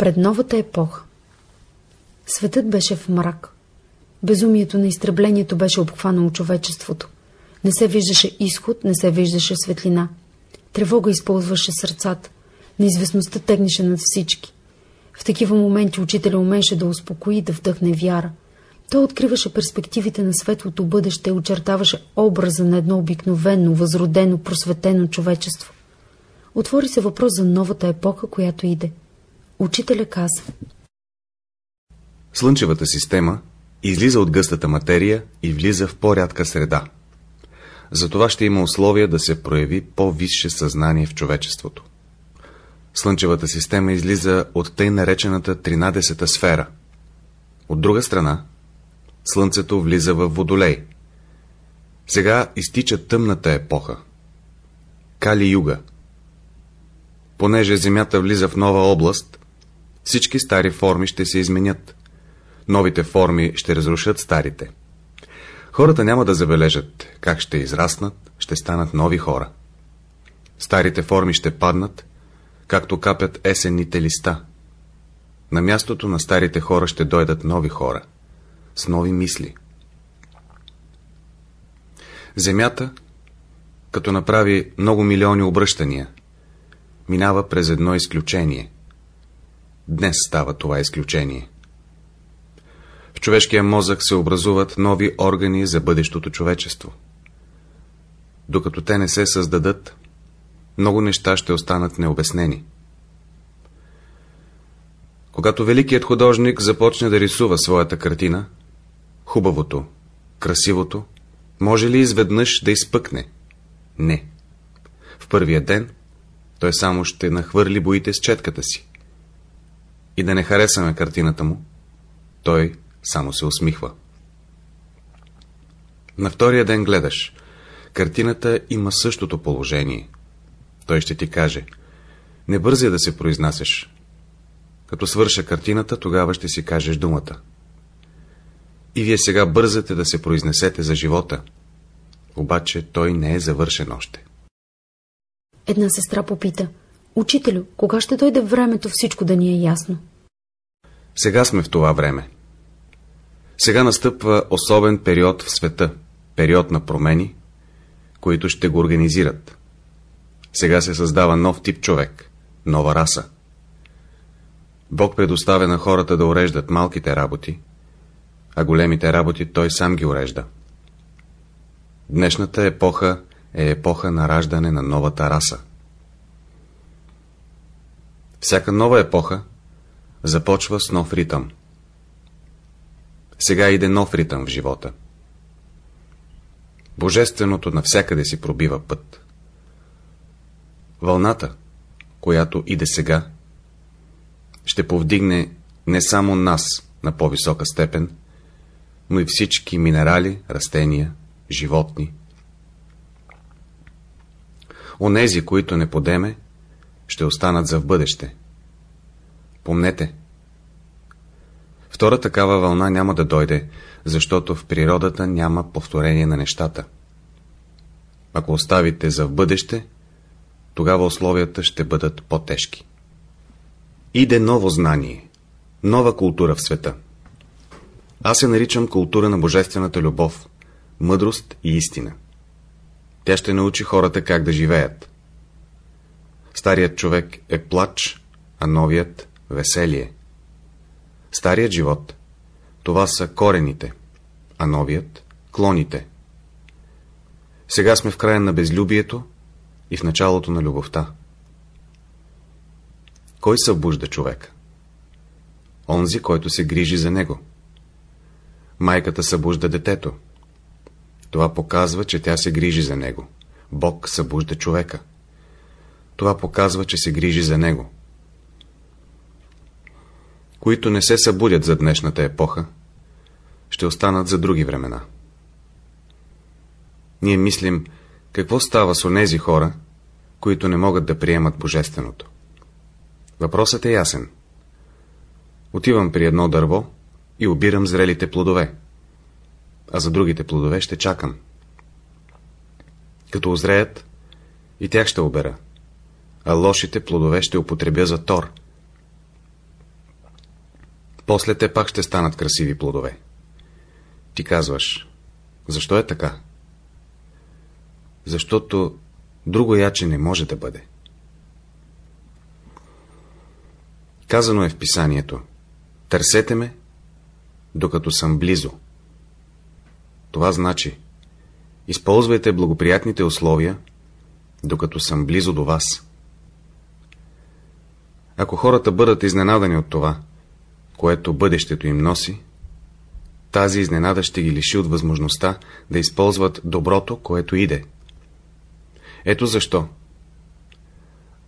Пред новата епоха. Светът беше в мрак. Безумието на изтреблението беше обхванало човечеството. Не се виждаше изход, не се виждаше светлина. Тревога използваше сърцата. Неизвестността тегнеше над всички. В такива моменти учителя умееше да успокои, да вдъхне вяра. Той откриваше перспективите на светлото бъдеще и очертаваше образа на едно обикновено, възродено, просветено човечество. Отвори се въпрос за новата епоха, която иде. Учителя каза. Слънчевата система излиза от гъстата материя и влиза в по-рядка среда. Затова ще има условия да се прояви по-висше съзнание в човечеството. Слънчевата система излиза от тъй наречената 13-та сфера. От друга страна, Слънцето влиза в Водолей. Сега изтича тъмната епоха. Кали-юга. Понеже Земята влиза в нова област, всички стари форми ще се изменят. Новите форми ще разрушат старите. Хората няма да забележат как ще израснат, ще станат нови хора. Старите форми ще паднат, както капят есенните листа. На мястото на старите хора ще дойдат нови хора, с нови мисли. Земята, като направи много милиони обръщания, минава през едно изключение. Днес става това изключение. В човешкия мозък се образуват нови органи за бъдещото човечество. Докато те не се създадат, много неща ще останат необяснени. Когато великият художник започне да рисува своята картина, хубавото, красивото, може ли изведнъж да изпъкне? Не. В първия ден той само ще нахвърли боите с четката си. И да не харесаме картината му, той само се усмихва. На втория ден гледаш. Картината има същото положение. Той ще ти каже. Не бързи да се произнасяш. Като свърша картината, тогава ще си кажеш думата. И вие сега бързате да се произнесете за живота. Обаче той не е завършен още. Една сестра попита. Учителю, кога ще дойде времето всичко да ни е ясно? Сега сме в това време. Сега настъпва особен период в света, период на промени, които ще го организират. Сега се създава нов тип човек, нова раса. Бог предоставя на хората да уреждат малките работи, а големите работи той сам ги урежда. Днешната епоха е епоха на раждане на новата раса. Всяка нова епоха започва с нов ритъм. Сега иде нов ритъм в живота. Божественото навсякъде си пробива път. Вълната, която иде сега, ще повдигне не само нас на по-висока степен, но и всички минерали, растения, животни. Онези, които не подеме, ще останат за в бъдеще. Помнете, Втора такава вълна няма да дойде, защото в природата няма повторение на нещата. Ако оставите за в бъдеще, тогава условията ще бъдат по-тежки. Иде ново знание, нова култура в света. Аз се наричам култура на божествената любов, мъдрост и истина. Тя ще научи хората как да живеят. Старият човек е плач, а новият – веселие. Старият живот – това са корените, а новият – клоните. Сега сме в края на безлюбието и в началото на любовта. Кой събужда човек? Онзи, който се грижи за него. Майката събужда детето. Това показва, че тя се грижи за него. Бог събужда човека. Това показва, че се грижи за него които не се събудят за днешната епоха, ще останат за други времена. Ние мислим, какво става с онези хора, които не могат да приемат Божественото. Въпросът е ясен. Отивам при едно дърво и обирам зрелите плодове, а за другите плодове ще чакам. Като озреят, и тях ще обера, а лошите плодове ще употребя за тор – после те пак ще станат красиви плодове. Ти казваш, защо е така? Защото друго яче не може да бъде. Казано е в писанието, търсете ме, докато съм близо. Това значи, използвайте благоприятните условия, докато съм близо до вас. Ако хората бъдат изненадани от това, което бъдещето им носи, тази изненада ще ги лиши от възможността да използват доброто, което иде. Ето защо.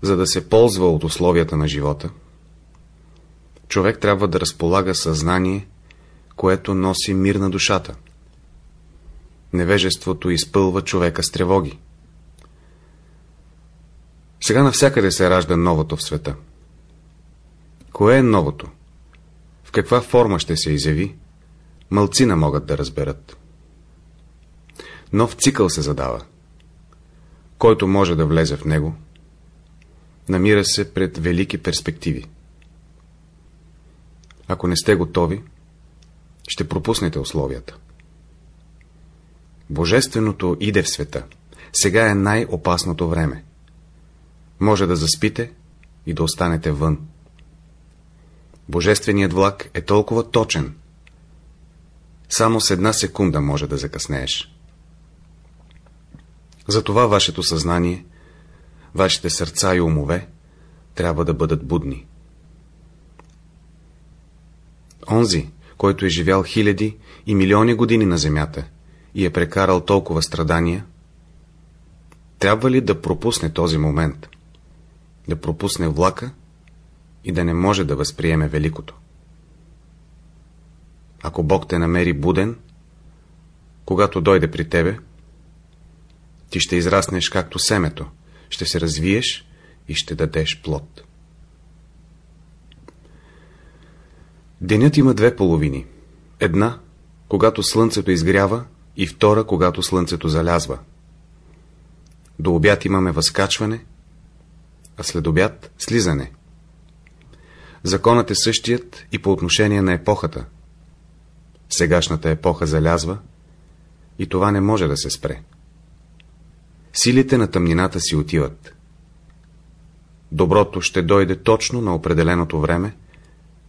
За да се ползва от условията на живота, човек трябва да разполага съзнание, което носи мир на душата. Невежеството изпълва човека с тревоги. Сега навсякъде се ражда новото в света. Кое е новото? Каква форма ще се изяви? Мълцина могат да разберат. Нов цикъл се задава. Който може да влезе в него, намира се пред велики перспективи. Ако не сте готови, ще пропуснете условията. Божественото иде в света. Сега е най-опасното време. Може да заспите и да останете вън. Божественият влак е толкова точен. Само с една секунда може да закъснееш. Затова вашето съзнание, вашите сърца и умове трябва да бъдат будни. Онзи, който е живял хиляди и милиони години на земята и е прекарал толкова страдания, трябва ли да пропусне този момент? Да пропусне влака и да не може да възприеме великото. Ако Бог те намери буден, когато дойде при тебе, ти ще израснеш както семето, ще се развиеш и ще дадеш плод. Денят има две половини. Една, когато слънцето изгрява, и втора, когато слънцето залязва. До обяд имаме възкачване, а след обяд – слизане. Законът е същият и по отношение на епохата. Сегашната епоха залязва и това не може да се спре. Силите на тъмнината си отиват. Доброто ще дойде точно на определеното време,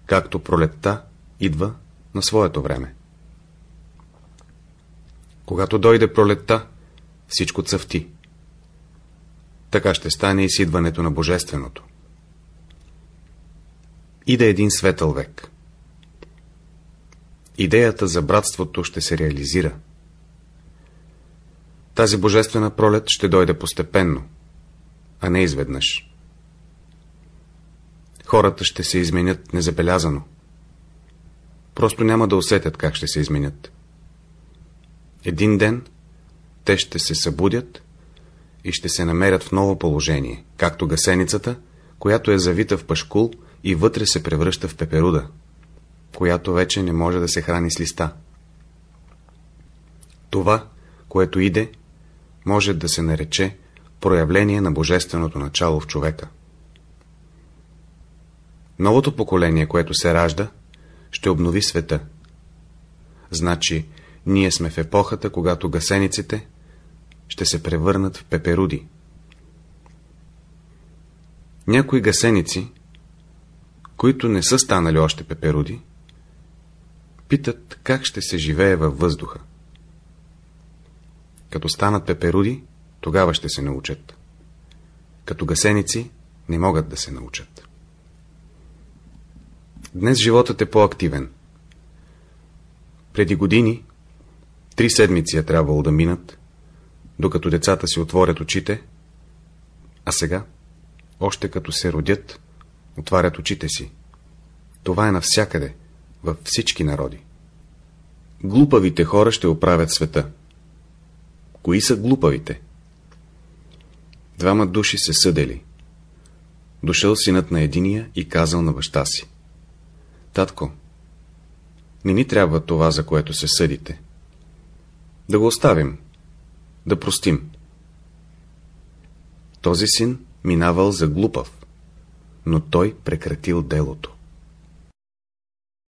както пролетта идва на своето време. Когато дойде пролетта, всичко цъфти. Така ще стане и с идването на Божественото. Иде един светъл век. Идеята за братството ще се реализира. Тази божествена пролет ще дойде постепенно, а не изведнъж. Хората ще се изменят незабелязано. Просто няма да усетят как ще се изменят. Един ден те ще се събудят и ще се намерят в ново положение, както гасеницата, която е завита в пашкул и вътре се превръща в пеперуда, която вече не може да се храни с листа. Това, което иде, може да се нарече проявление на божественото начало в човека. Новото поколение, което се ражда, ще обнови света. Значи, ние сме в епохата, когато гасениците ще се превърнат в пеперуди. Някои гасеници, които не са станали още пеперуди, питат как ще се живее във въздуха. Като станат пеперуди, тогава ще се научат. Като гасеници не могат да се научат. Днес животът е по-активен. Преди години Три седмици е трябвало да минат, докато децата си отворят очите, а сега, още като се родят, отварят очите си. Това е навсякъде, във всички народи. Глупавите хора ще оправят света. Кои са глупавите? Двама души се съдели. Дошъл синът на единия и казал на баща си. Татко, не ни трябва това, за което се съдите. Да го оставим, да простим. Този син минавал за глупав, но той прекратил делото.